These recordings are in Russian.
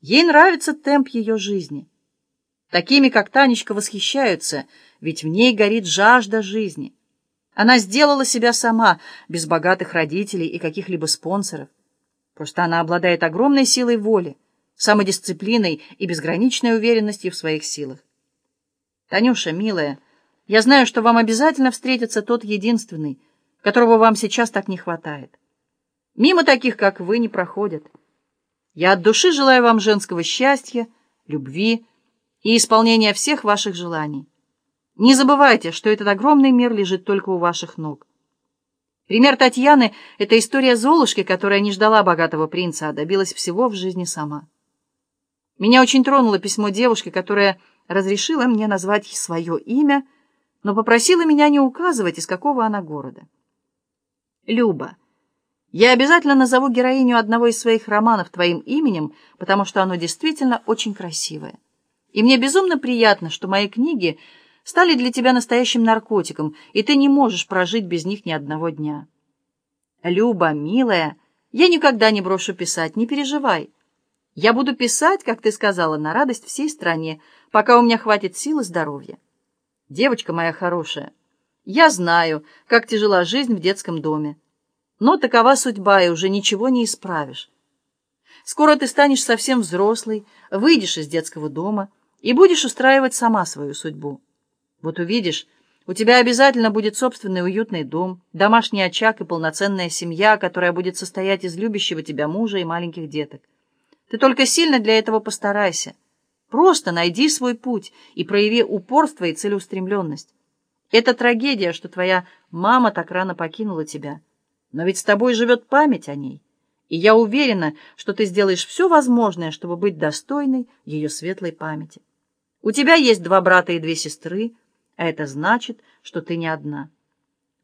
Ей нравится темп ее жизни. Такими, как Танечка, восхищаются, ведь в ней горит жажда жизни. Она сделала себя сама, без богатых родителей и каких-либо спонсоров. Просто она обладает огромной силой воли, самодисциплиной и безграничной уверенностью в своих силах. Танюша, милая, я знаю, что вам обязательно встретится тот единственный, которого вам сейчас так не хватает. Мимо таких, как вы, не проходят. Я от души желаю вам женского счастья, любви и исполнения всех ваших желаний. Не забывайте, что этот огромный мир лежит только у ваших ног. Пример Татьяны — это история Золушки, которая не ждала богатого принца, а добилась всего в жизни сама. Меня очень тронуло письмо девушки, которая разрешила мне назвать свое имя, но попросила меня не указывать, из какого она города. Люба, я обязательно назову героиню одного из своих романов твоим именем, потому что оно действительно очень красивое. И мне безумно приятно, что мои книги стали для тебя настоящим наркотиком, и ты не можешь прожить без них ни одного дня. Люба, милая, я никогда не брошу писать, не переживай. Я буду писать, как ты сказала, на радость всей стране, пока у меня хватит сил и здоровья. Девочка моя хорошая, я знаю, как тяжела жизнь в детском доме. Но такова судьба, и уже ничего не исправишь. Скоро ты станешь совсем взрослый, выйдешь из детского дома и будешь устраивать сама свою судьбу. Вот увидишь, у тебя обязательно будет собственный уютный дом, домашний очаг и полноценная семья, которая будет состоять из любящего тебя мужа и маленьких деток. Ты только сильно для этого постарайся. Просто найди свой путь и прояви упорство и целеустремленность. Это трагедия, что твоя мама так рано покинула тебя. Но ведь с тобой живет память о ней, и я уверена, что ты сделаешь все возможное, чтобы быть достойной ее светлой памяти. У тебя есть два брата и две сестры, а это значит, что ты не одна.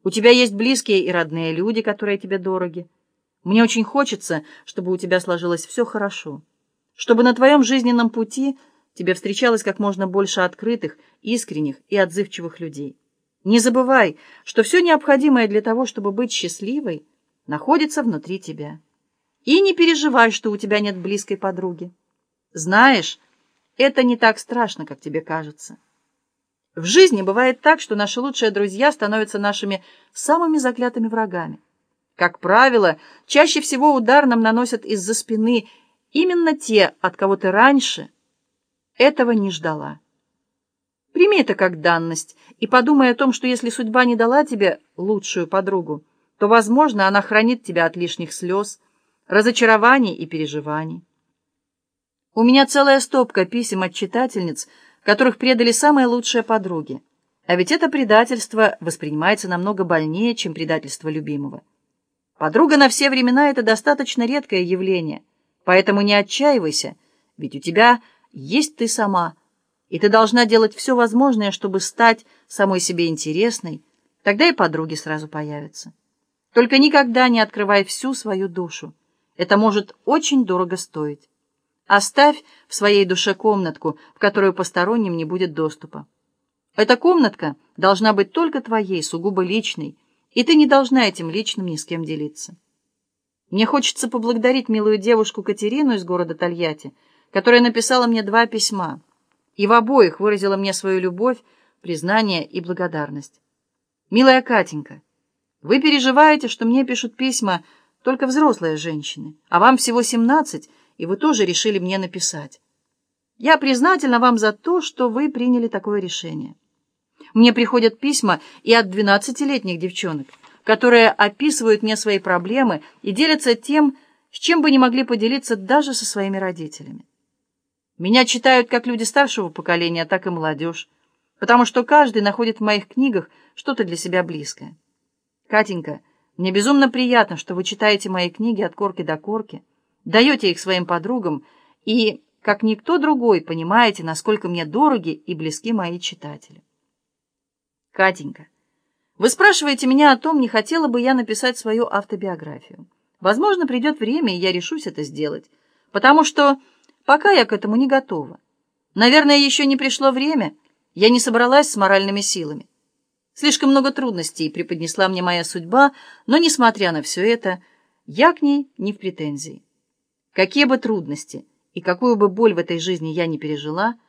У тебя есть близкие и родные люди, которые тебе дороги. Мне очень хочется, чтобы у тебя сложилось все хорошо, чтобы на твоем жизненном пути тебе встречалось как можно больше открытых, искренних и отзывчивых людей. Не забывай, что все необходимое для того, чтобы быть счастливой, находится внутри тебя. И не переживай, что у тебя нет близкой подруги. Знаешь, это не так страшно, как тебе кажется. В жизни бывает так, что наши лучшие друзья становятся нашими самыми заклятыми врагами. Как правило, чаще всего удар нам наносят из-за спины именно те, от кого ты раньше этого не ждала. Прими это как данность и подумай о том, что если судьба не дала тебе лучшую подругу, то, возможно, она хранит тебя от лишних слез, разочарований и переживаний. У меня целая стопка писем от читательниц, которых предали самые лучшие подруги. А ведь это предательство воспринимается намного больнее, чем предательство любимого. Подруга на все времена — это достаточно редкое явление, поэтому не отчаивайся, ведь у тебя есть ты сама — и ты должна делать все возможное, чтобы стать самой себе интересной, тогда и подруги сразу появятся. Только никогда не открывай всю свою душу. Это может очень дорого стоить. Оставь в своей душе комнатку, в которую посторонним не будет доступа. Эта комнатка должна быть только твоей, сугубо личной, и ты не должна этим личным ни с кем делиться. Мне хочется поблагодарить милую девушку Катерину из города Тольятти, которая написала мне два письма и в обоих выразила мне свою любовь, признание и благодарность. «Милая Катенька, вы переживаете, что мне пишут письма только взрослые женщины, а вам всего семнадцать, и вы тоже решили мне написать. Я признательна вам за то, что вы приняли такое решение. Мне приходят письма и от двенадцатилетних девчонок, которые описывают мне свои проблемы и делятся тем, с чем бы не могли поделиться даже со своими родителями. Меня читают как люди старшего поколения, так и молодежь, потому что каждый находит в моих книгах что-то для себя близкое. Катенька, мне безумно приятно, что вы читаете мои книги от корки до корки, даете их своим подругам и, как никто другой, понимаете, насколько мне дороги и близки мои читатели. Катенька, вы спрашиваете меня о том, не хотела бы я написать свою автобиографию. Возможно, придет время, и я решусь это сделать, потому что... Пока я к этому не готова. Наверное, еще не пришло время. Я не собралась с моральными силами. Слишком много трудностей преподнесла мне моя судьба, но, несмотря на все это, я к ней не в претензии. Какие бы трудности И какую бы боль в этой жизни я ни пережила —